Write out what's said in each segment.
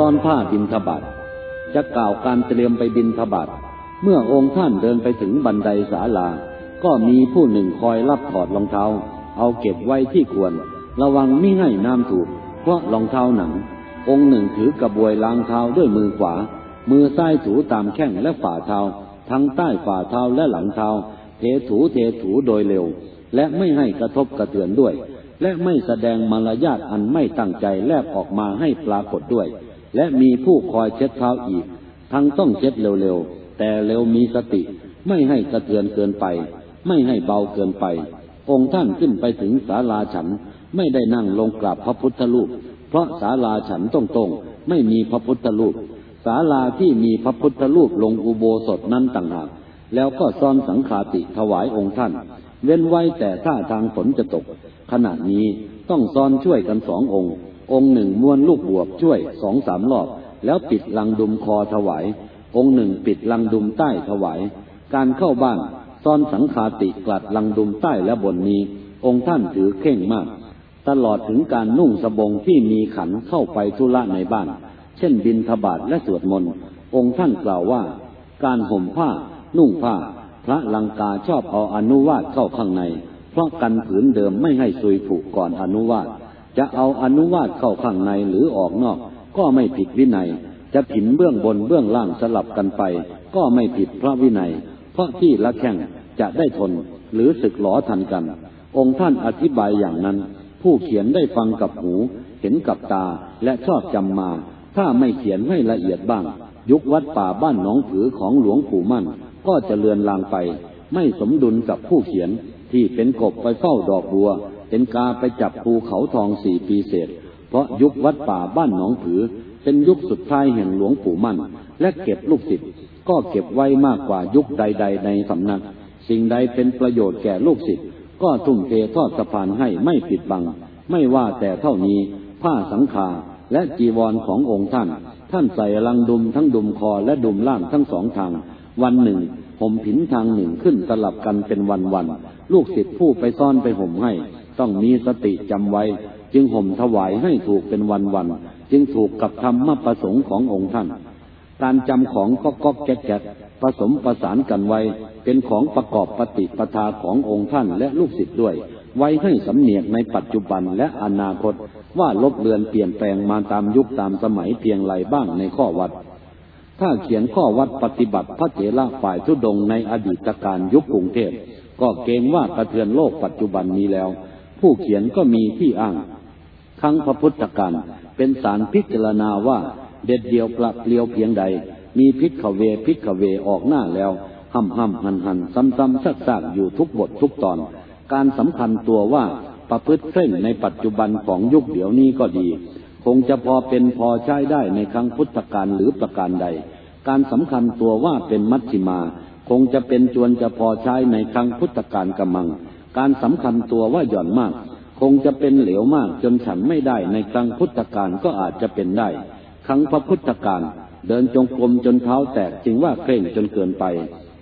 การซ่อนผ้าบินทบาทจะกล่าวการเตรียมไปบินทบาทเมื่อองค์ท่านเดินไปถึงบันไดศาลา ก็มีผู้หนึ่งคอยรับถอดรองเท้า เอาเก็บไว้ที่ควร ระวังไม่ให้น้ำถูก เพราะรองเท้าหนัง องค์หนึ่งถือกระบวยล้างเท้าด้วยมือขวา มือซ้ายถูตามแข้งและฝ่าเท้า ทั้งใต้ฝ่าเท้าและหลังเท้า เทถูเทถูโดยเร็ว และไม่ให้กระทบกระเทือนด้วย และไม่แสดงมารยาทอันไม่ตั้งใจแลบออกมาให้ปรากฏด้วย และมีผู้คอยเช็ดเท้าอีก ทั้งต้องเช็ดเร็วๆ แต่เร็วมีสติ ไม่ให้กระเทือนเกินไป ไม่ให้เบาเกินไป องค์ท่านขึ้นไปถึงศาลาฉัน ไม่ได้นั่งลงกราบพระพุทธรูป เพราะศาลาฉันตรงๆ ไม่มีพระพุทธรูป ศาลาที่มีพระพุทธรูปลงอุโบสถนั้นต่างหาก แล้วก็ซ้อนสังขาติถวายองค์ท่าน เว้นไว้แต่ท่าทางฝนจะตก ขณะนี้ต้องซ้อนช่วยกันสององค์ องค์หนึ่งม้วนลูกบวบช่วยสองสามรอบ แล้วปิดลังดุมคอถวาย องค์หนึ่งปิดลังดุมใต้ถวาย การเข้าบ้านซ้อนสังขาติกลัดลังดุมใต้และบนนี้ องค์ท่านถือเข่งมาก ตลอดถึงการนุ่งสบงที่มีขันเข้าไปธุระในบ้าน เช่นบินทบาทและสวดมนต์องค์ท่านกล่าวว่า การห่มผ้า นุ่งผ้า พระลังกาชอบเอาอนุวาตเข้าข้างใน เพราะกันผืนเดิมไม่ให้ซุยผุก่อนอนุวาต จะเอาอนุวาตเข้าข้างในหรือออกนอก ก็ไม่ผิดวินัย จะผินเบื้องบนเบื้องล่างสลับกันไป ก็ไม่ผิดพระวินัย เพราะที่ละแข่งจะได้ทนหรือศึกหลอทันกัน องค์ท่านอธิบายอย่างนั้น ผู้เขียนได้ฟังกับหู เห็นกับตาและชอบจำมา ถ้าไม่เขียนให้ละเอียดบ้าง ยุควัดป่าบ้านหนองผือของหลวงปู่มั่น ก็จะเลือนลางไป ไม่สมดุลกับผู้เขียนที่เป็นกบไปเฝ้าดอกบัว เป็นกาไปจับภูเขาทองสี่ปีเศษ เพราะยุควัดป่าบ้านหนองผือ เป็นยุคสุดท้ายแห่งหลวงปู่มั่น และเก็บลูกศิษย์ก็เก็บไว้มากกว่ายุคใด ๆ ในสำนัก สิ่งใดเป็นประโยชน์แก่ลูกศิษย์ก็ทุ่มเททอดสะพานให้ไม่ปิดบัง ไม่ว่าแต่เท่านี้ผ้าสังขาและจีวรขององค์ท่าน ท่านใส่ลังดุมทั้งดุมคอและดุมล่างทั้งสองทาง วันหนึ่งห่มผินทางหนึ่งขึ้นสลับกันเป็นวันวันๆลูกศิษย์ผู้ไปซ่อนไปห่มให้ ต้องมีสติจำไว้ จึงห่มถวายให้ถูกเป็นวันวันๆจึงถูกกับธรรมประสงค์ขององค์ท่าน การจำของก็ก๊อกแก๊กแก๊กผสมประสานกันไว้ เป็นของประกอบปฏิปทาขององค์ท่านและลูกศิษย์ด้วย ไว้ให้สำเนียกในปัจจุบันและอนาคต ว่าลบเลือนเปลี่ยนแปลงมาตามยุคตามสมัยเพียงไรบ้างในข้อวัด ถ้าเขียนข้อวัดปฏิบัติพระเถระฝ่ายทุดงในอดีตการยุคกรุงเทพก็เกรงว่ากระเทือนโลกปัจจุบันนี้แล้ว ผู้เขียนก็มีที่อ้าง ครั้งพระพุทธการเป็นสารพิจารณาว่า เด็ดเดียวกลับเลียวเพียงใด มีพิกขเวพิกขเวออกหน้าแล้วห้ำห้ำหันหันซ้ำซ้ำซักซากอยู่ทุกบททุกตอน การสำคัญตัวว่าประพฤติเคร่งในปัจจุบันของยุคเดี๋ยวนี้ก็ดี คงจะพอเป็นพอใช้ได้ในครั้งพุทธกาลหรือประการใด การสำคัญตัวว่าเป็นมัชฌิมา คงจะเป็นจวนจะพอใช้ในครั้งพุทธกาลกำมัง การสำคัญตัวว่าหย่อนมาก คงจะเป็นเหลวมากจนฉันไม่ได้ในครั้งพุทธกาลก็อาจจะเป็นได้ ครั้งพระพุทธกาลเดินจงกรมจนเท้าแตกจึงว่าเคร่งจนเกินไป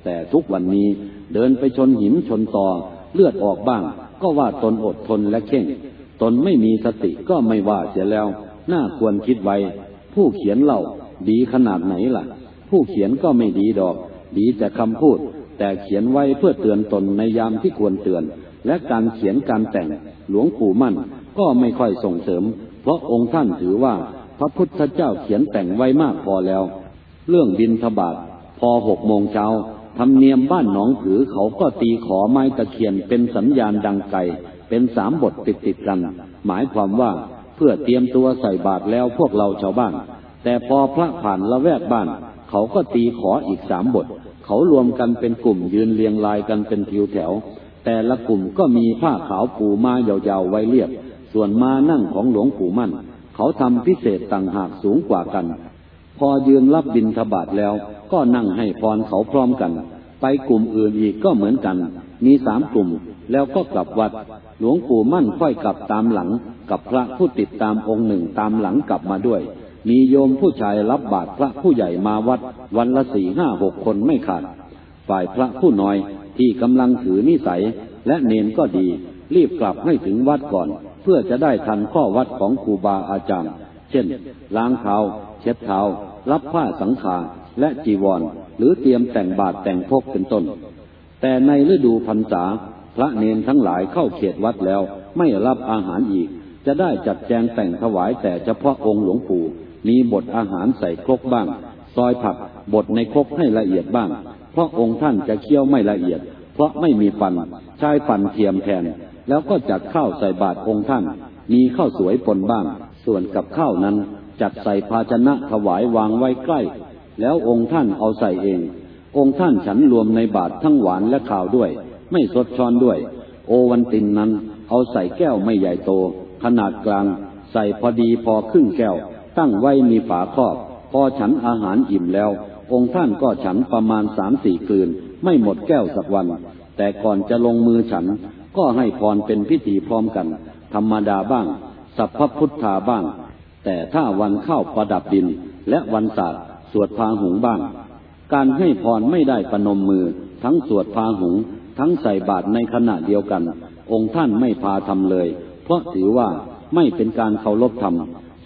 แต่ทุกวันนี้เดินไปชนหินชนตอเลือดออกบ้าง ก็ว่าตนอดทนและเข่ง ตนไม่มีสติก็ไม่ว่าเสียแล้ว น่าควรคิดไว้ ผู้เขียนเล่าดีขนาดไหนล่ะ ผู้เขียนก็ไม่ดีดอก ดีแต่คำพูด แต่เขียนไว้เพื่อเตือนตนในยามที่ควรเตือน และการเขียนการแต่งหลวงปู่มั่นก็ไม่ค่อยส่งเสริม เพราะองค์ท่านถือว่าพระพุทธเจ้าเขียนแต่งไว้มากพอแล้ว เรื่องบินทบาทพอหกโมงเช้าธรรมเนียมบ้านหนองผือเขาก็ตีขอไม้ตะเคียนเป็นสัญญาณดังไกลเป็นสามบทติดติดกัน หมายความว่าเพื่อเตรียมตัวใส่บาตรแล้วพวกเราชาวบ้าน แต่พอพระผ่านละแวกบ้าน เขาก็ตีขออีกสามบท เขารวมกันเป็นกลุ่มยืนเรียงรายกันเป็นทิวแถว แต่ละกลุ่มก็มีผ้าขาวปูมายาวๆไว้เรียบ ส่วนมานั่งของหลวงปู่มั่น เขาทำพิเศษต่างหากสูงกว่ากัน พอยืนรับบิณฑบาตแล้ว ก็นั่งให้พรเขาพร้อมกัน ไปกลุ่มอื่นอีกก็เหมือนกัน มีสามกลุ่มแล้วก็กลับวัด หลวงปู่มั่นค่อยกลับตามหลัง กับพระผู้ติดตามองค์หนึ่งตามหลังกลับมาด้วย มีโยมผู้ชายรับบาตรพระผู้ใหญ่มาวัด วันละสี่ห้าหกคนไม่ขาด ฝ่ายพระผู้น้อยที่กำลังถือนิสัย และเนนก็ดี รีบกลับให้ถึงวัดก่อน เพื่อจะได้ทันข้อวัดของครูบาอาจารย์ เช่น ล้างเท้า เช็ดเท้า รับผ้าสังขาและจีวร หรือเตรียมแต่งบาตรแต่งพกเป็นต้น แต่ในฤดูพรรษาพระเนนทั้งหลายเข้าเขตวัดแล้ว ไม่รับอาหารอีก จะได้จัดแจงแต่งถวายแต่เฉพาะองค์หลวงปู่ มีบทอาหารใส่ครกบ้าง ซอยผักบทในครกให้ละเอียดบ้าง เพราะองค์ท่านจะเคี้ยวไม่ละเอียด เพราะไม่มีฟันใช้ฟันเทียมแทน แล้วก็จัดข้าวใส่บาตรองค์ท่าน มีข้าวสวยปนบ้าง ส่วนกับข้าวนั้นจัดใส่ภาชนะถวายวางไว้ใกล้ แล้วองค์ท่านเอาใส่เอง องค์ท่านฉันรวมในบาตรทั้งหวานและข่าวด้วย ไม่สดช้อนด้วย โอวันตินนั้นเอาใส่แก้วไม่ใหญ่โต ขนาดกลาง ใส่พอดีพอครึ่งแก้ว ตั้งไว้มีฝาครอบ พอฉันอาหารอิ่มแล้ว องค์ท่านก็ฉันประมาณสามสี่คืน ไม่หมดแก้วสักวัน แต่ก่อนจะลงมือฉัน ก็ให้พรเป็นพิธีพร้อมกัน ธรรมดาบ้าง สัพพพุทธาบ้าง แต่ถ้าวันเข้าประดับดิน และวันศาสตร์สวดพาหุงบ้าง การให้พรไม่ได้ประนมมือ ทั้งสวดพาหุง ทั้งใส่บาตรในขณะเดียวกัน องค์ท่านไม่พาทำเลย เพราะถือว่าไม่เป็นการเคารพธรรม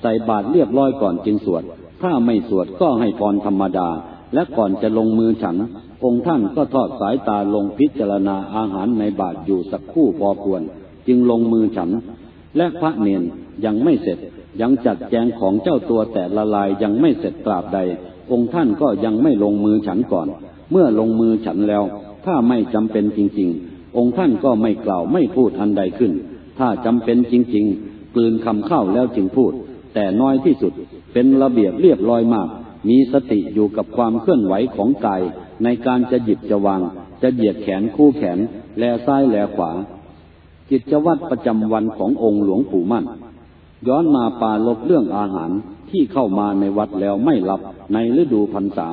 ใส่บาตรเรียบร้อยก่อนจึงสวด ถ้าไม่สวดก็ให้พรธรรมดา และก่อนจะลงมือฉัน องค์ท่านก็ทอดสายตาลงพิจารณาอาหารในบาตรอยู่สักคู่พอควร จึงลงมือฉัน และพระเนนยังไม่เสร็จ ยังจัดแจงของเจ้าตัวแต่ละลายยังไม่เสร็จตราบใด องค์ท่านก็ยังไม่ลงมือฉันก่อน เมื่อลงมือฉันแล้ว ถ้าไม่จำเป็นจริง ๆ องค์ท่านก็ไม่กล่าวไม่พูดอันใดขึ้น ถ้าจำเป็นจริง ๆ กลืนคำเข้าแล้วจึงพูด แต่น้อยที่สุด เป็นระเบียบเรียบร้อยมาก มีสติอยู่กับความเคลื่อนไหวของกาย ในการจะหยิบจะวาง จะเหยียดแขนคู่แขน แลซ้ายแลขวา กิจวัตรประจำวันขององค์หลวงปู่มั่น ย้อนมาปาลบเรื่องอาหารที่เข้ามาในวัดแล้วไม่รับในฤดูพรรษา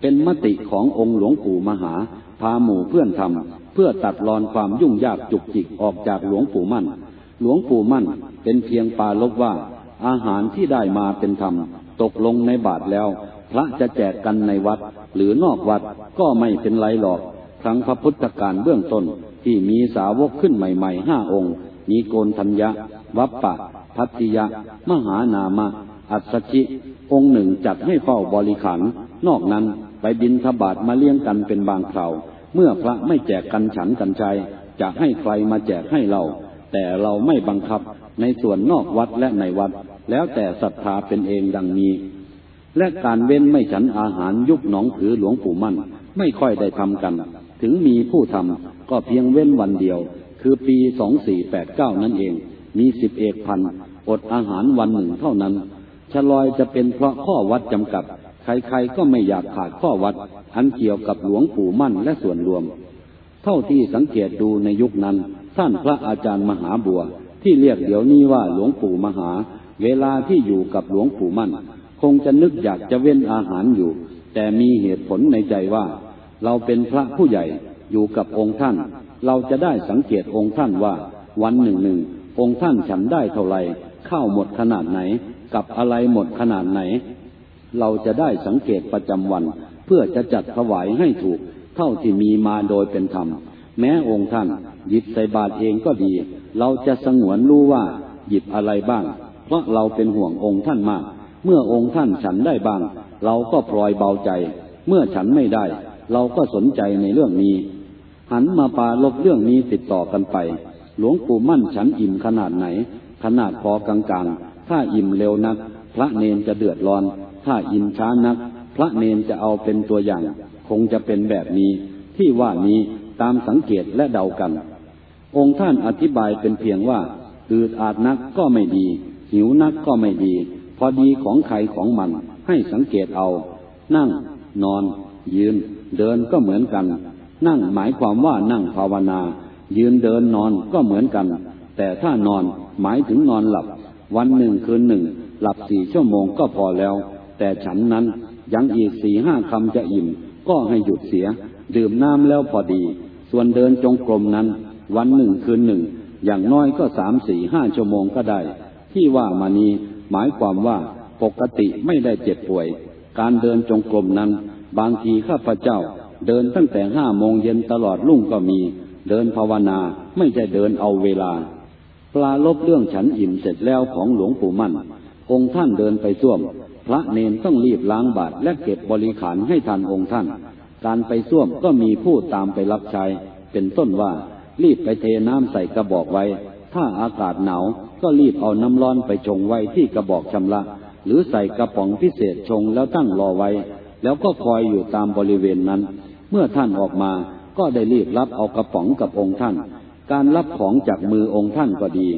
เป็นมติขององค์หลวงปู่มหา พาหมู่เพื่อนทำเพื่อตัดรอนความยุ่งยากจุกจิกออกจากหลวงปู่มั่น หลวงปู่มั่นเป็นเพียงปาลบว่า อาหารที่ได้มาเป็นธรรม ตกลงในบาทแล้ว พระจะแจกกันในวัด หรือนอกวัดก็ไม่เป็นไรหรอก ครั้งพระพุทธการเบื้องต้นที่มีสาวกขึ้นใหม่ๆห้าองค์ มีโกนทัญญะ วัปปะ พัตติยะ มหานามะ อัศชิ องค์หนึ่งจัดให้เฝ้าบริขารนอกนั้นไปบินทบาทมาเลี้ยงกันเป็นบางคราว เมื่อพระไม่แจกกันฉันกันใจ จะให้ใครมาแจกให้เรา แต่เราไม่บังคับ ในส่วนนอกวัดและในวัด แล้วแต่ศรัทธาเป็นเองดังนี้ และการเว้นไม่ฉันอาหารยุคหนองผือหลวงปู่มั่น ไม่ค่อยได้ทำกัน ถึงมีผู้ทำก็เพียงเว้นวันเดียว คือปีสองสี่แปดเก้านั่นเอง มีสิบเอกพันอดอาหารวันหนึ่งเท่านั้นชะลอยจะเป็นเพราะข้อวัดจำกัด ใครๆก็ไม่อยากขาดข้อวัด อันเกี่ยวกับหลวงปู่มั่นและส่วนรวม เท่าที่สังเกตดูในยุคนั้น ท่านพระอาจารย์มหาบัว ที่เรียกเดี๋ยวนี้ว่าหลวงปู่มหา เวลาที่อยู่กับหลวงปู่มั่น คงจะนึกอยากจะเว้นอาหารอยู่ แต่มีเหตุผลในใจว่า เราเป็นพระผู้ใหญ่อยู่กับองค์ท่าน เราจะได้สังเกตองค์ท่านว่า วันหนึ่งหนึ่งองค์ท่านฉันได้เท่าไรข้าวหมดขนาดไหน กับอะไรหมดขนาดไหน เราจะได้สังเกตประจำวัน เพื่อจะจัดถวายให้ถูก เท่าที่มีมาโดยเป็นธรรม แม้องค์ท่านหยิบใส่บาตรเองก็ดี เราจะสงวนรู้ว่าหยิบอะไรบ้าง เพราะเราเป็นห่วงองค์ท่านมาก เมื่อองค์ท่านฉันได้บ้าง เราก็ปล่อยเบาใจ เมื่อฉันไม่ได้ เราก็สนใจในเรื่องนี้ หันมาปาลบเรื่องนี้ติดต่อกันไป หลวงปู่มั่นฉันอิ่มขนาดไหน ขนาดพอกลางๆ ถ้าอิ่มเร็วนัก พระเนนจะเดือดร้อน ถ้าอิ่มช้านัก พระเนนจะเอาเป็นตัวอย่าง คงจะเป็นแบบนี้ ที่ว่านี้ตามสังเกตและเดากัน องค์ท่านอธิบายเป็นเพียงว่า อืดอาดนักก็ไม่ดี หิวนักก็ไม่ดี พอดีของใครของมันให้สังเกตเอา นั่ง นอน ยืน เดินก็เหมือนกัน นั่งหมายความว่านั่งภาวนา ยืนเดินนอนก็เหมือนกัน แต่ถ้านอนหมายถึงนอนหลับ วันหนึ่งคืนหนึ่ง หลับสี่ชั่วโมงก็พอแล้ว แต่ฉันนั้นยังอีกสี่ห้าคำจะอิ่ม ก็ให้หยุดเสีย ดื่มน้ำแล้วพอดี ส่วนเดินจงกรมนั้น วันหนึ่งคืนหนึ่ง อย่างน้อยก็สามสี่ห้าชั่วโมงก็ได้ ที่ว่ามานี้หมายความว่าปกติไม่ได้เจ็บป่วย การเดินจงกรมนั้น บางทีข้าพเจ้า เดินตั้งแต่ห้าโมงเย็นตลอดรุ่งก็มี เดินภาวนาไม่ใช่เดินเอาเวลา ปลาลบเรื่องฉันอิ่มเสร็จแล้วของหลวงปู่มั่น องค์ท่านเดินไปส้วม พระเนนต้องรีบล้างบาตรและเก็บบริขารให้ทันองค์ท่าน การไปส้วมก็มีผู้ตามไปรับใช้ เป็นต้นว่า รีบไปเทน้ำใส่กระบอกไว้ ถ้าอากาศหนาวก็รีบเอาน้ำร้อนไปชงไว้ที่กระบอกชำระ หรือใส่กระป๋องพิเศษชงแล้วตั้งรอไว้ แล้วก็คอยอยู่ตามบริเวณนั้น เมื่อท่านออกมาก็ได้รีบรับเอากระป๋องกับองค์ท่าน การรับของจากมือองค์ท่านก็ดี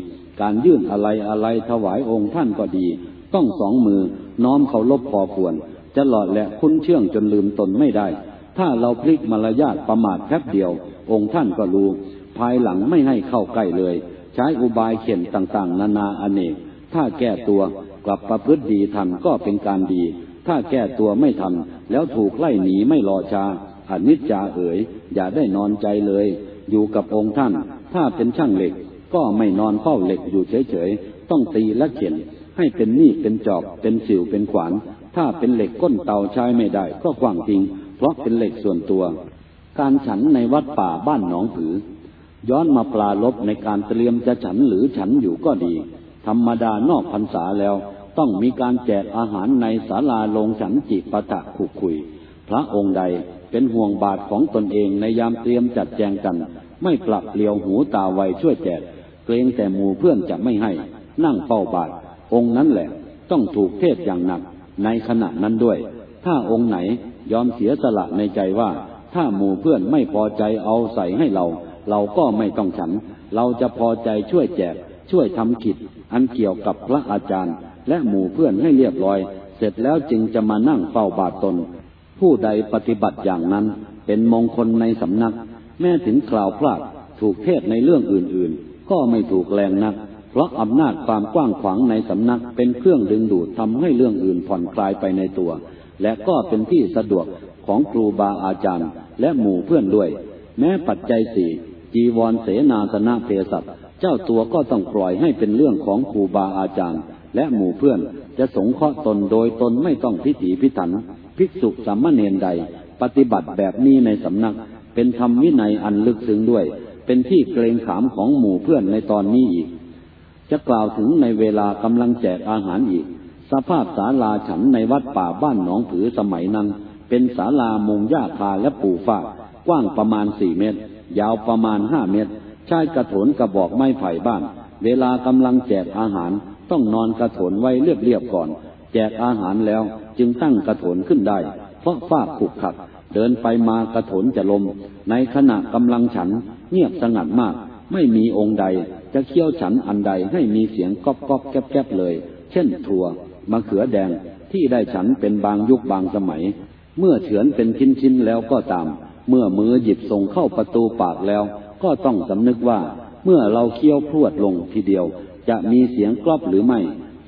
การยื่นอะไรอะไรถวายองค์ท่านก็ดี ต้องสองมือน้อมเคารพพอควรจะหลอดและคุ้นเชื่องจนลืมตนไม่ได้ ถ้าเราพลิกมารยาทประมาทแป๊บเดียว องค์ท่านก็รู้ ภายหลังไม่ให้เข้าใกล้เลย ใช้อุบายเขียนต่างๆ นานาอเนก ถ้าแก้ตัวกลับประพฤติดีทันก็เป็นการดี ถ้าแก้ตัวไม่ทันแล้วถูกไล่หนีไม่รอชาอนิจจาเอ๋ย อย่าได้นอนใจเลย อยู่กับองค์ท่าน ถ้าเป็นช่างเหล็ก ก็ไม่นอนเฝ้าเหล็กอยู่เฉยๆ ต้องตีและเขียนให้เป็นมีดเป็นจอบ เป็นสิวเป็นขวาน ถ้าเป็นเหล็กก้นเตาใช้ไม่ได้ ก็ขวางทิ้งเพราะเป็นเหล็กส่วนตัว การฉันในวัดป่าบ้านหนองผือ ย้อนมาปลาลบในการเตรียมจะฉันหรือฉันอยู่ก็ดี ธรรมดานอกพรรษาแล้ว ต้องมีการแจกอาหารในศาลาลงฉันจิปะตะขุคุย พระองค์ใดเป็นห่วงบาทของตนเองในยามเตรียมจัดแจงกัน ไม่ปรับเลียวหูตาไวช่วยแจก เกรงแต่หมู่เพื่อนจะไม่ให้ นั่งเฝ้าบาท องค์นั้นแหละต้องถูกเทศอย่างหนักในขณะนั้นด้วย ถ้าองค์ไหนยอมเสียสละในใจว่า ถ้าหมู่เพื่อนไม่พอใจเอาใส่ให้เรา เราก็ไม่ต้องฉัน เราจะพอใจช่วยแจก ช่วยทำกิจ อันเกี่ยวกับพระอาจารย์ และหมู่เพื่อนให้เรียบร้อย เสร็จแล้วจึงจะมานั่งเฝ้าบาทตน ผู้ใดปฏิบัติอย่างนั้น เป็นมงคลในสำนัก แม้ถึงคราวพลาดถูกเทศในเรื่องอื่นๆ ก็ไม่ถูกแรงนัก เพราะอำนาจความกว้างขวางในสำนักเป็นเครื่องดึงดูดทำให้เรื่องอื่นผ่อนคลายไปในตัว และก็เป็นที่สะดวกของครูบาอาจารย์ และหมู่เพื่อนด้วย แม้ปัจจัยสี่ จีวรเสนาสนะเพศัตเจ้าตัวก็ต้องปล่อยให้เป็นเรื่องของครูบาอาจารย์ และหมู่เพื่อนจะสงเคราะห์ตนโดยตนไม่ต้องพิถีพิถัน ภิกษุสามเณรใด ปฏิบัติแบบนี้ในสำนัก เป็นธรรมวินัยอันลึกซึ้งด้วย เป็นที่เกรงขามของหมู่เพื่อนในตอนนี้อีก จะกล่าวถึงในเวลากำลังแจกอาหารอีก สภาพศาลาฉันในวัดป่าบ้านหนองผือสมัยนั้นเป็นศาลามุงหญ้าคาและปูฟ้ากว้างประมาณสี่เมตร ยาวประมาณห้าเมตร ใช้กระโถนกระบอกไม้ไผ่บ้าน เวลากำลังแจกอาหารต้องนอนกระโถนไว้เรียบๆก่อน แจกอาหารแล้วจึงตั้งกระโถนขึ้นได้ เพราะฟ้าขุกขัดเดินไปมากระโถนจะลม ในขณะกำลังฉันเงียบสงัดมาก ไม่มีองค์ใด จะเคี่ยวฉันอันใดให้มีเสียงก๊อบก๊อบแก๊บแก๊บเลย เช่นถั่วมะเขือแดงที่ได้ฉันเป็นบางยุคบางสมัย เมื่อเฉือนเป็นชิ้นชิ้นแล้วก็ตาม เมื่อมือหยิบส่งเข้าประตูปากแล้ว ก็ต้องสำนึกว่า เมื่อเราเคี้ยวพรวดลงทีเดียว จะมีเสียงกรอบหรือไม่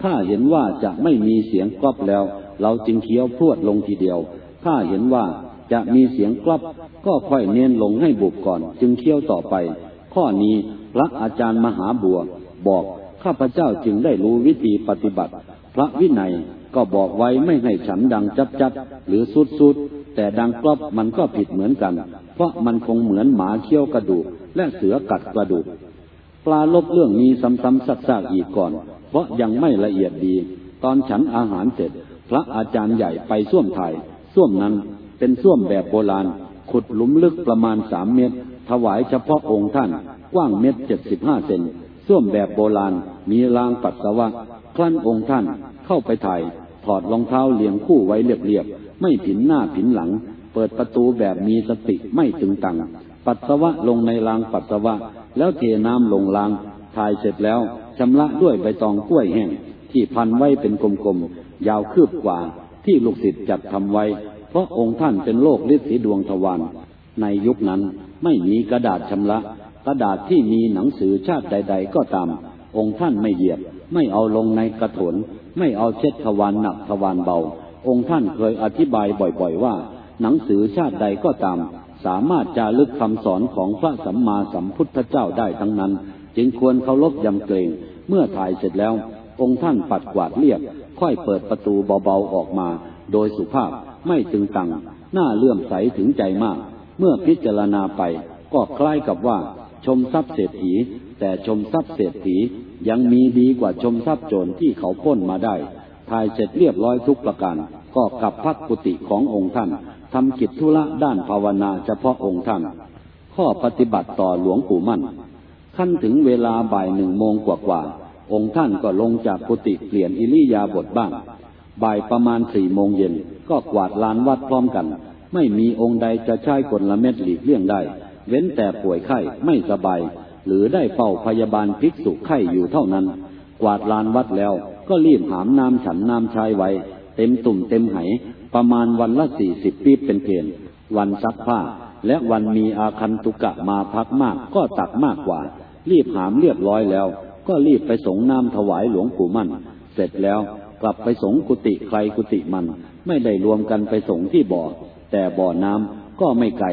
ถ้าเห็นว่าจะไม่มีเสียงกรอบแล้ว เราจึงเคี้ยวพรวดลงทีเดียว ถ้าเห็นว่าจะมีเสียงกรอบก็ค่อยเน้นลงให้บุบก่อน จึงเคี้ยวต่อไป ข้อนี้พระอาจารย์มหาบัว บอกข้าพเจ้าจึงได้รู้วิธีปฏิบัติ พระวินัยก็บอกไว้ไม่ให้ฉันดังจับจับหรือสุดสุด แต่ดังกรอบมันก็ผิดเหมือนกัน เพราะมันคงเหมือนหมาเคี้ยวกระดูก และเสือกัดกระดูก ปลาลบเรื่องนี้ซ้ำๆซักๆอีกก่อน เพราะยังไม่ละเอียดดี ตอนฉันอาหารเสร็จ พระอาจารย์ใหญ่ไปส้วมไทยส้วมนั้นเป็นส้วมแบบโบราณ ขุดหลุมลึกประมาณสามเมตร ถวายเฉพาะองค์ท่าน กว้างเมตรเจ็ดสิบห้าเซนส้วมแบบโบราณ มีรางปัสสาวะ คลั่นองค์ท่านเข้าไปถ่าย ถอดรองเท้าเลียงคู่ไว้เรียบ ไม่ผินหน้าผินหลัง เปิดประตูแบบมีสติไม่ตึงตัง ปัสสาวะลงในรางปัสสาวะ แล้วเทน้ำลงราง ถ่ายเสร็จแล้วชำระด้วยใบตองกล้วยแห้ง ที่พันไว้เป็นกลมๆ ยาวคืบกว่า ที่ลูกศิษย์จัดทำไว้ เพราะองค์ท่านเป็นโลกฤทธิ์สีดวงทวารในยุคนั้นไม่มีกระดาษชำระ กระดาษที่มีหนังสือชาติใด ๆ ก็ตาม องค์ท่านไม่เหยียบ ไม่เอาลงในกระถนไม่เอาเช็ดทวารหนักทวารเบา องค์ท่านเคยอธิบายบ่อยๆว่า หนังสือชาติใดก็ตาม สามารถจารึกคำสอนของพระสัมมาสัมพุทธเจ้าได้ทั้งนั้น จึงควรเคารพยำเกรงเมื่อถ่ายเสร็จแล้ว องค์ท่านปัดกวาดเรียบ ค่อยเปิดประตูเบาๆออกมา โดยสุภาพไม่ตึงตังหน้าเลื่อมใสถึงใจมาก เมื่อพิจารณาไป ก็คล้ายกับว่า ชมทรัพย์เศรษฐี แต่ชมทรัพย์เศรษฐียังมีดีกว่าชมทรัพย์โจรที่เขาพ้นมาได้ ทายเสร็จเรียบร้อยทุกประการ ก็กลับพักกุฏิขององค์ท่านทำกิจธุระด้านภาวนาเฉพาะองค์ท่าน ข้อปฏิบัติต่อหลวงปู่มั่น ขั้นถึงเวลาบ่ายหนึ่งโมงกว่าๆองค์ท่านก็ลงจากกุฏิเปลี่ยนอิริยาบถบ้าง บ่ายประมาณสี่โมงเย็นก็กวาดลานวัดพร้อมกัน ไม่มีองค์ใดจะใช้กละเม็ดหลีกเลี่ยงได้ เว้นแต่ป่วยไข้ไม่สบาย หรือได้เฝ้าพยาบาลภิกษุไข้อยู่เท่านั้น กวาดลานวัดแล้ว ก็รีบหามน้ำฉันน้ำชายไว้ เต็มตุ่มเต็มไห ประมาณวันละสี่สิบปีเป็นเกณฑ์วันซักผ้า และวันมีอาคันตุกะมาพักมากก็ตักมากกว่า รีบหามเรียบร้อยแล้ว ก็รีบไปสงน้ำถวายหลวงปู่มั่น เสร็จแล้วกลับไปสงกุฏิใครกุฏิมัน ไม่ได้รวมกันไปสงที่บ่อ แต่บ่อน้ำก็ไม่ไกล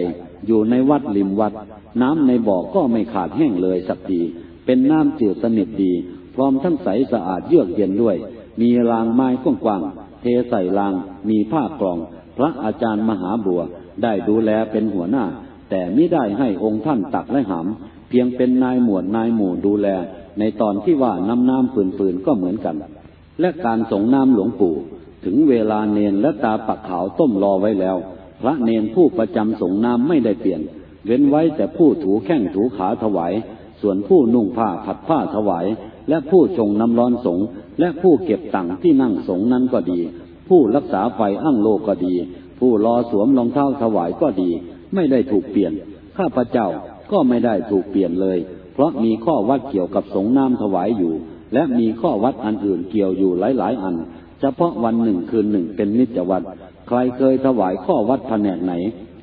อยู่ในวัดริมวัด น้ำในบ่อก็ไม่ขาดแห้งเลยสักทีเป็นน้ำจืดสนิทดี พร้อมทั้งใสสะอาดเยือกเย็นด้วย มีรางไม้กว้างๆเทใส่รางมีผ้ากรอง พระอาจารย์มหาบัวได้ดูแลเป็นหัวหน้า แต่ไม่ได้ให้องค์ท่านตักและหามเพียงเป็นนายหมวดนายหมู่ดูแล ในตอนที่ว่าน้ำน้ำฝืนๆก็เหมือนกัน และการส่งน้ำหลวงปู่ ถึงเวลาเนนและตาปักขาวต้มรอไว้แล้ว พระเนนผู้ประจำส่งน้ำไม่ได้เปลี่ยน เว้นไว้แต่ผู้ถูแข้งถูขาถวายส่วนผู้นุ่งผ้าผัดผ้าถวาย และผู้ชงน้ำร้อนสงและผู้เก็บตังที่นั่งสงนั้นก็ดี ผู้รักษาไฟอั้งโลก็ดี ผู้รอสวมรองเท้าถวายก็ดี ไม่ได้ถูกเปลี่ยน ข้าพเจ้าก็ไม่ได้ถูกเปลี่ยนเลย เพราะมีข้อวัดเกี่ยวกับสงน้ำถวายอยู่ และมีข้อวัดอันอื่นเกี่ยวอยู่หลาย ๆ อัน เฉพาะวันหนึ่งคืนหนึ่งเป็นนิจวัตรใครเคยถวายข้อวัดแผนกไหน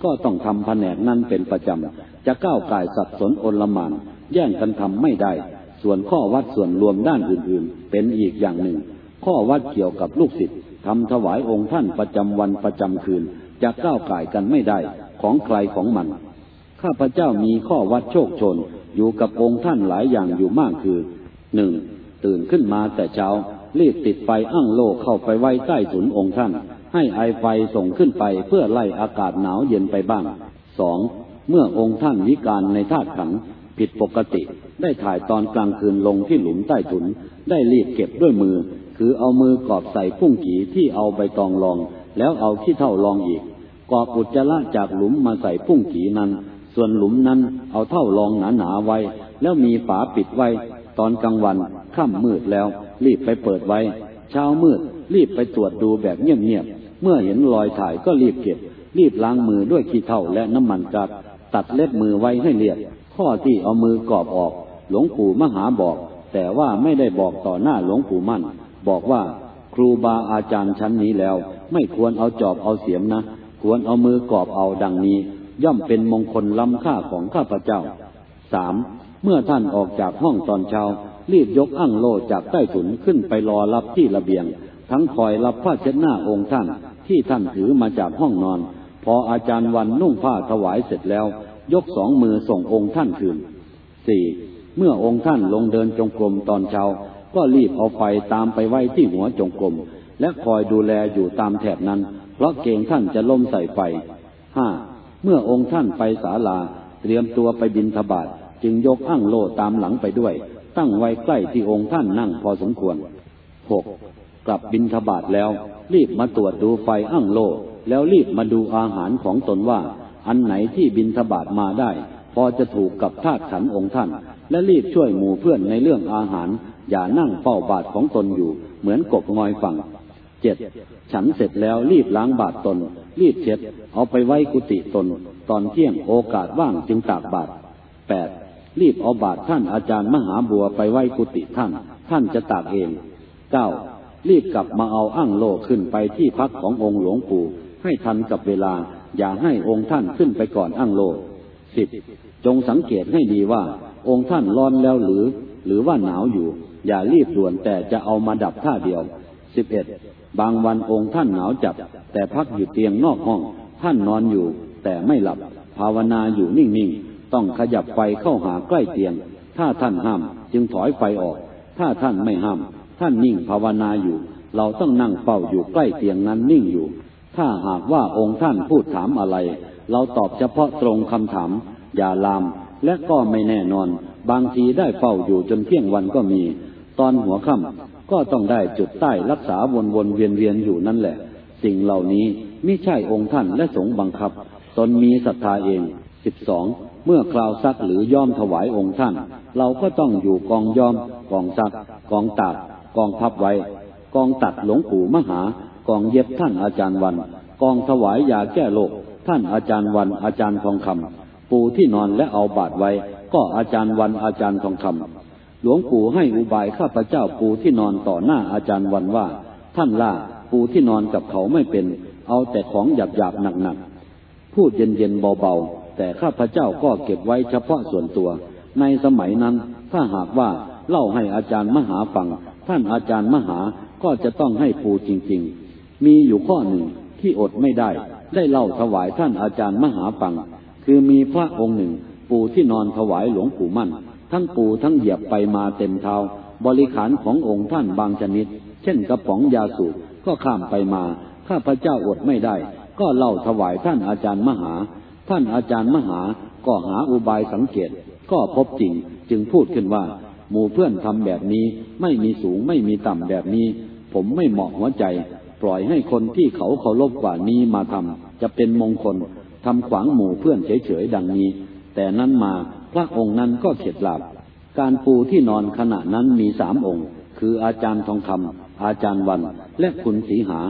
ก็ต้องทำแผนกนั้นเป็นประจำจะก้าวกายสับสนอนลมานแย่งกันทำไม่ได้ ส่วนข้อวัดส่วนรวมด้านอื่นๆ เป็นอีกอย่างหนึ่ง ข้อวัดเกี่ยวกับลูกศิษย์ทำถวายองค์ท่านประจำวันประจำคืนจะก้าวกายกันไม่ได้ของใครของมัน ข้าพเจ้ามีข้อวัดโชคชน อยู่กับองค์ท่านหลายอย่างอยู่มากคือหนึ่งตื่นขึ้นมาแต่เช้า รีบติดไฟอั้งโลกเข้าไปไว้ใต้ถุนองค์ท่าน ให้ไอไฟส่งขึ้นไปเพื่อไล่อากาศหนาวเย็นไปบ้างสองเมื่อองค์ท่านวิการในธาตุขันผิดปกติได้ถ่ายตอนกลางคืนลงที่หลุมใต้ถุน ได้รีบเก็บด้วยมือ คือเอามือกอบใส่พุ่งกีที่เอาใบตองรอง แล้วเอาขี้เท่ารองอีก กอบอุจจาระจากหลุมมาใส่พุ่งกีนั้น ส่วนหลุมนั้นเอาเท่ารองหนาๆไว้ แล้วมีฝาปิดไว้ ตอนกลางวันค่ำมืดแล้ว รีบไปเปิดไว้ เช้ามืด รีบไปตรวจดูแบบเงียบๆเมื่อเห็นรอยถ่ายก็รีบเก็บ รีบล้างมือด้วยขี้เถ้าและน้ำมันกัดตัดเล็บมือไว้ให้เรียบข้อที่เอามือกอบออก หลวงปู่มหาบอก แต่ว่าไม่ได้บอกต่อหน้าหลวงปู่มั่น บอกว่าครูบาอาจารย์ชั้นนี้แล้ว ไม่ควรเอาจอบเอาเสียมนะ ควรเอามือกอบเอาดังนี้ ย่อมเป็นมงคลล้ำค่าของข้าพเจ้าสามเมื่อท่านออกจากห้องตอนเช้า รีบยกอั้งโลจากใต้ถุนขึ้นไปรอรับที่ระเบียง ทั้งคอยรับผ้าเช็ดหน้าองค์ท่าน ที่ท่านถือมาจากห้องนอน พออาจารย์วันนุ่งผ้าถวายเสร็จแล้ว ยกสองมือส่งองค์ท่านคืนสี่ เมื่อองค์ท่านลงเดินจงกรมตอนเช้า ก็รีบเอาไฟตามไปไว้ที่หัวจงกรม และคอยดูแลอยู่ตามแถบนั้น เพราะเกรงท่านจะล่มใส่ไฟห้าเมื่อองค์ท่านไปศาลา เตรียมตัวไปบินทบาทจึงยกอั้งโลตามหลังไปด้วย ตั้งไว้ใกล้ที่องค์ท่านนั่งพอสมควรหกกลับบินทบาทแล้ว รีบมาตรวจดูไฟอั้งโลแล้วรีบมาดูอาหารของตนว่า อันไหนที่บินทบาทมาได้ พอจะถูกกับธาตุขันองค์ท่าน และรีบช่วยหมู่เพื่อนในเรื่องอาหาร อย่านั่งเฝ้าบาทของตนอยู่ เหมือนกบงอยฝั่งเจ็ดฉันเสร็จแล้วรีบล้างบาทตน รีบเช็ด เอาไปไว้กุฏิตน ตอนเที่ยงโอกาสว่างจึงตากบาทแปดรีบเอาบาตรท่านอาจารย์มหาบัวไปไว้กุฏิท่าน ท่านจะตากเองเก้ารีบกลับมาเอาอั้งโลขึ้นไปที่พักขององค์หลวงปู่ให้ทันกับเวลา อย่าให้องค์ท่านขึ้นไปก่อนอั้งโลสิบจงสังเกตให้ดีว่า องค์ท่านร้อนแล้วหรือ หรือว่าหนาวอยู่ อย่ารีบด่วนแต่จะเอามาดับท่าเดียว สิบเอ็ด บางวันองค์ท่านหนาวจับ แต่พักอยู่เตียงนอกห้อง ท่านนอนอยู่ แต่ไม่หลับ ภาวนาอยู่นิ่งๆ ต้องขยับไฟเข้าหาใกล้เตียง ถ้าท่านห้าม จึงถอยไฟออก ถ้าท่านไม่ห้าม ท่านนิ่งภาวนาอยู่ เราต้องนั่งเฝ้าอยู่ใกล้เตียงนั้นนิ่งอยู่ ถ้าหากว่าองค์ท่านพูดถามอะไร เราตอบเฉพาะตรงคำถาม อย่าลาม และก็ไม่แน่นอน บางทีได้เฝ้าอยู่จนเที่ยงวันก็มี ตอนหัวค่ำก็ต้องได้จุดใต้รักษาวนวนเวียนเวียนอยู่นั่นแหละ สิ่งเหล่านี้ไม่ใช่องค์ท่านและสงฆ์บังคับ ตนมีศรัทธาเองสิบสองเมื่อคราวซักหรือย่อมถวายองค์ท่าน เราก็ต้องอยู่กองย่อม กองซัก กองตากกองพับไว้ กองตัดหลวงปู่มหา กองเย็บท่านอาจารย์วัน กองถวายยาแก้โรคท่านอาจารย์วันอาจารย์ทองคำ ปูที่นอนและเอาบาดไว้ ก็อาจารย์วันอาจารย์ทองคำหลวงปู่ให้อุบายข้าพเจ้าปูที่นอนต่อหน้าอาจารย์วันว่า ท่านล่าปูที่นอนกับเขาไม่เป็น เอาแต่ของหยาบหยาบหนักหนักพูดเย็นเย็นเบาๆ แต่ข้าพเจ้าก็เก็บไว้เฉพาะส่วนตัว ในสมัยนั้นถ้าหากว่าเล่าให้อาจารย์มหาฟัง ท่านอาจารย์มหาก็จะต้องให้ปูจริงๆ มีอยู่ข้อหนึ่งที่อดไม่ได้ ได้เล่าถวายท่านอาจารย์มหาฟัง คือมีพระองค์หนึ่ง ปูที่นอนถวายหลวงปู่มั่น ทั้งปูทั้งเหยียบไปมาเต็มเท้า บริขารขององค์ท่านบางชนิด เช่นกระป๋องยาสูบก็ข้ามไปมา ข้าพระเจ้าอดไม่ได้ ก็เล่าถวายท่านอาจารย์มหา ท่านอาจารย์มหาก็หาอุบายสังเกต ก็พบจริงจึงพูดขึ้นว่าหมู่เพื่อนทำแบบนี้ไม่มีสูงไม่มีต่ำแบบนี้ ผมไม่เหมาะหัวใจ ปล่อยให้คนที่เขาเคารพกว่านี้มาทำจะเป็นมงคล ทำขวางหมู่เพื่อนเฉยๆดังนี้ แต่นั้นมาพระองค์นั้นก็เข็ดหลับ การปูที่นอนขณะนั้นมีสามองค์ คืออาจารย์ทองคำอาจารย์วัน และคุณสีหา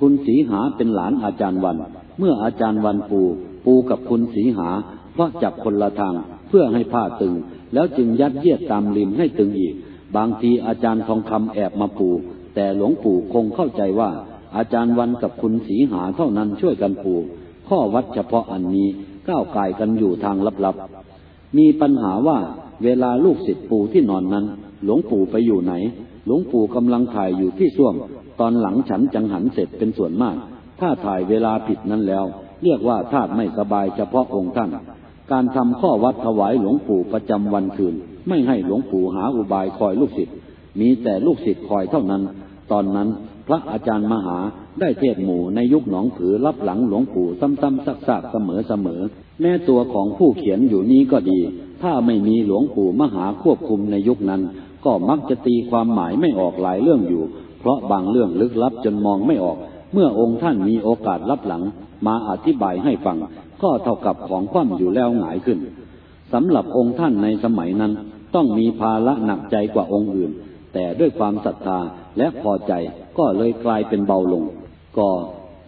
คุณสีหาเป็นหลานอาจารย์วัน เมื่ออาจารย์วันปู ปูกับคุณสีหา เพราะจับคนละทางเพื่อให้ผ้าตึง แล้วจึงยัดเยียดตามริมให้ตึงอีก บางทีอาจารย์ทองคำแอบมาปู แต่หลวงปู่คงเข้าใจว่าอาจารย์วันกับคุณสีหาเท่านั้นช่วยกันปู ข้อวัดเฉพาะอันนี้ก้าวไก่กันอยู่ทางลับๆ มีปัญหาว่าเวลาลูกศิษย์ปู่ที่นอนนั้น หลวงปู่ไปอยู่ไหน หลวงปู่กำลังถ่ายอยู่ที่ส้วม ตอนหลังฉันจังหันเสร็จเป็นส่วนมาก ถ้าถ่ายเวลาผิดนั้นแล้ว เรียกว่าธาตุไม่สบายเฉพาะองค์ท่าน การทำข้อวัดถวายหลวงปู่ประจำวันคืน ไม่ให้หลวงปู่หาอุบายคอยลูกศิษย์ มีแต่ลูกศิษย์คอยเท่านั้น ตอนนั้นพระอาจารย์มหา ได้เทศหมู่ในยุคหนองผือรับหลังหลวงปู่ซ้ำๆซักๆเสมอๆแม้ตัวของผู้เขียนอยู่นี้ก็ดี ถ้าไม่มีหลวงปู่มหาควบคุมในยุคนั้น ก็มักจะตีความหมายไม่ออกหลายเรื่องอยู่ เพราะบางเรื่องลึกลับจนมองไม่ออก เมื่อองค์ท่านมีโอกาสรับหลัง มาอธิบายให้ฟัง ก็เท่ากับของคว่ำอยู่แล้วหงายขึ้นสำหรับองค์ท่านในสมัยนั้น ต้องมีภาระหนักใจกว่าองค์อื่น แต่ด้วยความศรัทธาและพอใจก็เลยกลายเป็นเบาลง ก่อ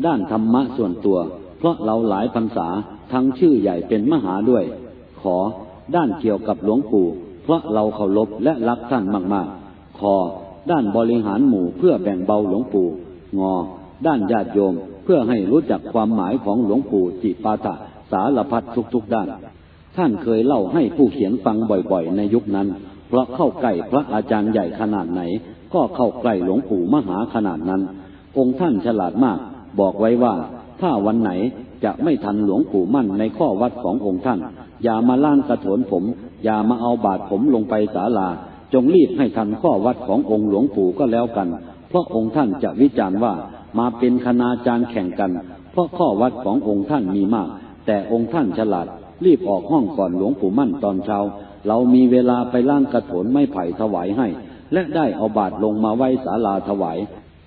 ด้านธรรมะส่วนตัว เพราะเราหลายพรรษาทั้งชื่อใหญ่เป็นมหาด้วย ขอ ด้านเกี่ยวกับหลวงปู่ เพราะเราเคารพและรักท่านมากๆขอด้านบริหารหมู่เพื่อแบ่งเบาหลวงปู่ งอ ด้านญาติโยม เพื่อให้รู้จักความหมายของหลวงปู่จิปาถะสารพัดทุกๆด้าน ท่านเคยเล่าให้ผู้เขียนฟังบ่อยๆ ในยุคนั้น เพราะเข้าใกล้พระอาจารย์ใหญ่ขนาดไหน ก็เข้าใกล้หลวงปู่มหาขนาดนั้น องค์ท่านฉลาดมาก บอกไว้ว่า ถ้าวันไหนจะไม่ทันหลวงปู่มั่นในข้อวัดขององค์ท่าน อย่ามาล่างกระโถนผม อย่ามาเอาบาดผมลงไปศาลา จงรีบให้ทันข้อวัดขององค์หลวงปู่ก็แล้วกัน เพราะองค์ท่านจะวิจารณ์ว่ามาเป็นคณาจารย์แข่งกัน เพราะข้อวัดขององค์ท่านมีมาก แต่องค์ท่านฉลาด รีบออกห้องก่อนหลวงปู่มั่นตอนเช้า เรามีเวลาไปล่างกระโถนไม้ไผ่ถวายให้ และได้เอาบาดลงมาไว้ศาลาถวาย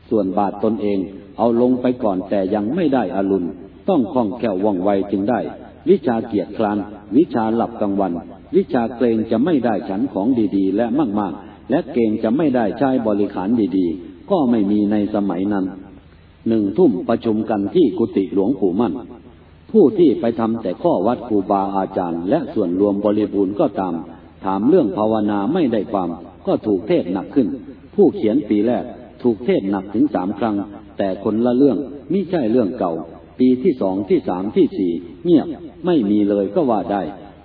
ส่วนบาทตนเอง เอาลงไปก่อนแต่ยังไม่ได้อรุณ ต้องคล่องแคล่วว่องไวจึงได้ วิชาเกียรติคลาน วิชาหลับกลางวัน วิชาเกรงจะไม่ได้ฉันของดีๆ และมากๆ และเกรงจะไม่ได้ใช้บริขารดีๆ ก็ไม่มีในสมัยนั้น หนึ่งทุ่มประชุมกันที่กุฏิหลวงปู่มั่น ผู้ที่ไปทำแต่ข้อวัดครูบาอาจารย์ และส่วนรวมบริบูรณ์ก็ตาม ถามเรื่องภาวนาไม่ได้ความ ก็ถูกเทศหนักขึ้น ผู้เขียนปีแรก ถูกเทศหนักถึงสามครั้ง แต่คนละเรื่องมิใช่เรื่องเก่า ปีที่สองที่สามที่สี่เงียบไม่มีเลยก็ว่าได้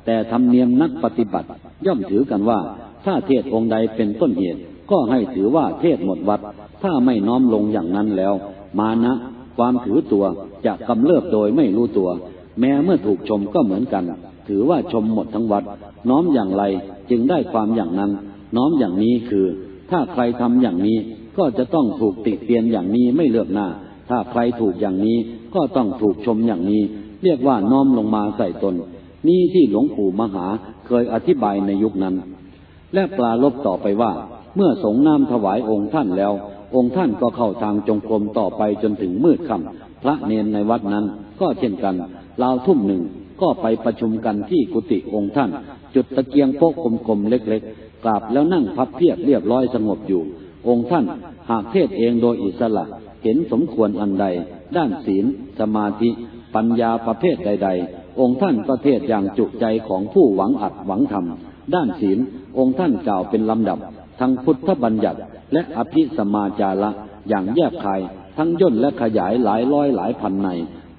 แต่ธรรมเนียมนักปฏิบัติ ย่อมถือกันว่า ถ้าเทศองค์ใดเป็นต้นเหตุ ก็ให้ถือว่าเทศหมดวัด ถ้าไม่น้อมลงอย่างนั้นแล้ว มานะ ความถือตัวจะกำเริบโดยไม่รู้ตัว แม้เมื่อถูกชมก็เหมือนกัน ถือว่าชมหมดทั้งวัด น้อมอย่างไรจึงได้ความอย่างนั้น น้อมอย่างนี้คือ ถ้าใครทำอย่างนี้ ก็จะต้องถูกติเตียนอย่างนี้ไม่เลือกหน้า ถ้าใครถูกอย่างนี้ก็ต้องถูกชมอย่างนี้ เรียกว่าน้อมลงมาใส่ตน นี่ที่หลวงปู่มหาเคยอธิบายในยุคนั้น และปลาลบต่อไปว่า เมื่อสงน้ำถวายองค์ท่านแล้ว องค์ท่านก็เข้าทางจงกรมต่อไปจนถึงมืดค่ำพระเนนในวัดนั้นก็เช่นกันราวทุ่มหนึ่งก็ไปประชุมกันที่กุฏิองค์ท่าน จุดตะเกียงโป๊กกลมๆเล็กๆกราบแล้วนั่งพับเพียบเรียบร้อยสงบอยู่ องค์ท่านหากเทศเองโดยอิสระ เห็นสมควรอันใด ด้านศีล สมาธิ ปัญญาประเภทใด ๆ องค์ท่านก็เทศอย่างจุใจของผู้หวังอัดหวังทำด้านศีล องค์ท่านกล่าวเป็นลำดับ ทั้งพุทธบัญญัติ และอภิสมาจาระอย่างแยบคาย ทั้งย่นและขยายหลายร้อยหลายพันใน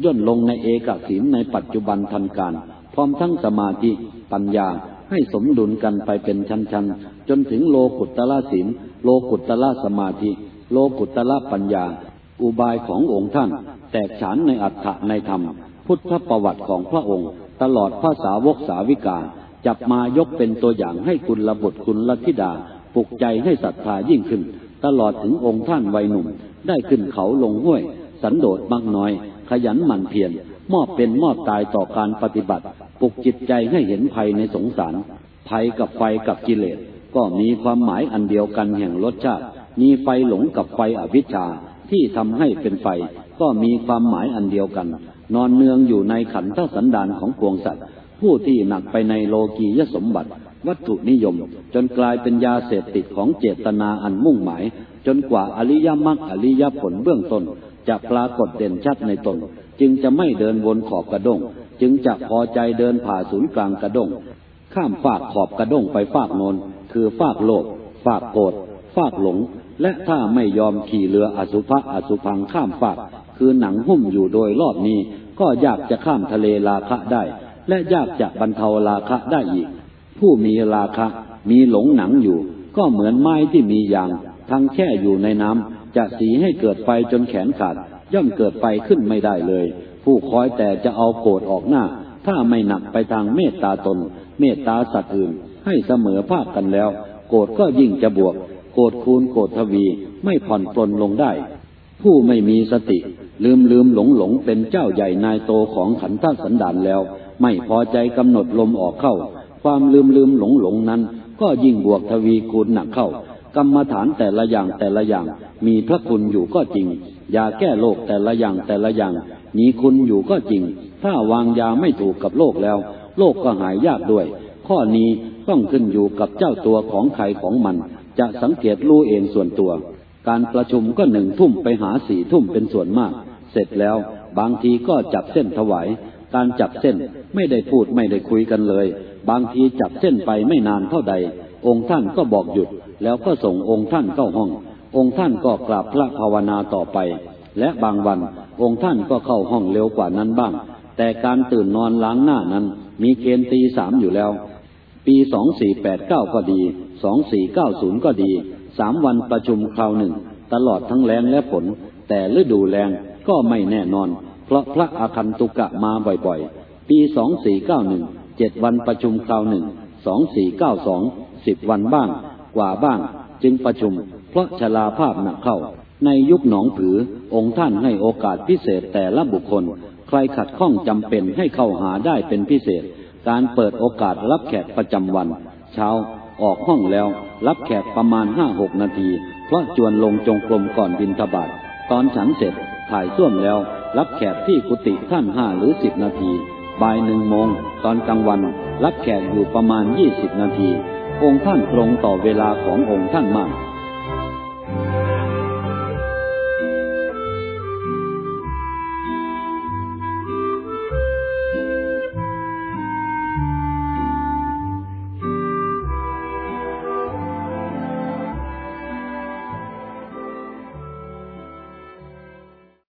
ย่นลงในเอกศีลในปัจจุบันทันการ พร้อมทั้งสมาธิ ปัญญาให้สมดุลกันไปเป็นชั้นๆ จนถึงโลกุตตะศีล โลกุตตะสมาธิ โลกุตตะปัญญา อุบายขององค์ท่าน แตกฉานในอัฏฐะในธรรม พุทธประวัติของพระองค์ ตลอดพระสาวกสาวิกา จับมายกเป็นตัวอย่างให้คุณระบุคุณลธิดา ปลุกใจให้ศรัทธายิ่งขึ้น ตลอดถึงองค์ท่านวัยหนุ่ม ได้ขึ้นเขาลงห้วย สันโดษมากน้อย ขยันหมั่นเพียรมอบเป็นมอบตายต่อการปฏิบัติ ปลุกจิตใจให้เห็นภัยในสงสาร ภัยกับไฟกับกิเลส ก็มีความหมายอันเดียวกันแห่งรสชาติ มีไฟหลงกับไฟอวิชชาที่ทำให้เป็นไฟ ก็มีความหมายอันเดียวกัน นอนเนืองอยู่ในขันธสันดานของปวงสัตว์ ผู้ที่หนักไปในโลกียสมบัติ วัตถุนิยม จนกลายเป็นยาเสพติดของเจตนาอันมุ่งหมาย จนกว่าอริยมรรคอริยผลเบื้องต้น จะปรากฏเด่นชัดในตน จึงจะไม่เดินวนขอบกระด้งจึงจะพอใจเดินผ่าศูนย์กลางกระด้งข้ามฝากขอบกระด้งไปฝากโนน คือฝากโลภฝากโกรธฝากหลง และถ้าไม่ยอมขี่เรืออสุภะอสุพังข้ามฝาก คือหนังหุ้มอยู่โดยรอบนี้ ก็ยากจะข้ามทะเลราคะได้ และยากจะบรรเทาราคะได้อีก ผู้มีราคะ มีหลงหนังอยู่ ก็เหมือนไม้ที่มียาง ทั้งแช่อยู่ในน้ำจะสีให้เกิดไฟจนแขนขาด ย่อมเกิดไฟขึ้นไม่ได้เลย ผู้คอยแต่จะเอาโกรธออกหน้า ถ้าไม่หนักไปทางเมตตาตน เมตตาสัตว์อื่น ให้เสมอภาคกันแล้ว โกรธก็ยิ่งจะบวก โกรธคูณโกรธทวีไม่ผ่อนปลนลงได้ ผู้ไม่มีสติ ลืมลืมหลงหลงเป็นเจ้าใหญ่นายโตของขันธสันดานแล้ว ไม่พอใจกำหนดลมออกเข้า ความลืมลืมหลงหลงนั้น ก็ยิ่งบวกทวีคูณหนักเข้ากรรมฐานแต่ละอย่างแต่ละอย่าง มีพระคุณอยู่ก็จริงยาแก้โรคแต่ละอย่างแต่ละอย่าง มีคุณอยู่ก็จริง ถ้าวางยาไม่ถูกกับโรคแล้วโรคก็หายยากด้วย ข้อนี้ ต้องขึ้นอยู่กับเจ้าตัวของใครของมัน จะสังเกตรู้เองส่วนตัว การประชุมก็หนึ่งทุ่มไปหาสี่ทุ่มเป็นส่วนมาก เสร็จแล้วบางทีก็จับเส้นถวายการจับเส้นไม่ได้พูดไม่ได้คุยกันเลย บางทีจับเส้นไปไม่นานเท่าใด องค์ท่านก็บอกหยุด แล้วก็ส่งองค์ท่านเข้าห้อง องค์ท่านก็กราบพระภาวนาต่อไป และบางวันองค์ท่านก็เข้าห้องเร็วกว่านั้นบ้าง แต่การตื่นนอนล้างหน้านั้น มีเกณฑ์ตีสามอยู่แล้ว ปีสองสี่แปดเก้าก็ดีสองสี่เก้าศูนย์ก็ดีสามวันประชุมคราวหนึ่ง ตลอดทั้งแรงและฝนแต่ฤดูแรงก็ไม่แน่นอน เพราะพระอาคันตุกะมาบ่อยๆ ปีสองสี่เก้าหนึ่งเจ็ดวันประชุมคราวหนึ่งสองสี่เก้าสองสิบวันบ้าง กว่าบ้าง จึงประชุม เพราะชลาภาพหนักเข้า ในยุคหนองผือ องค์ท่านให้โอกาสพิเศษแต่ละบุคคล ใครขัดข้องจำเป็นให้เข้าหาได้เป็นพิเศษ การเปิดโอกาสรับแขกประจำวัน เช้าออกห้องแล้ว รับแขกประมาณห้าหกนาที เพราะจวนลงจงกรมก่อนบินทบาทตอนฉันเสร็จถ่ายส้วมแล้ว รับแขกที่กุฏิท่านห้าหรือสิบนาทีบ่ายหนึ่งโมงตอนกลางวัน รับแขกอยู่ประมาณยี่สิบนาที องค์ท่านตรงต่อเวลาขององค์ท่านมาก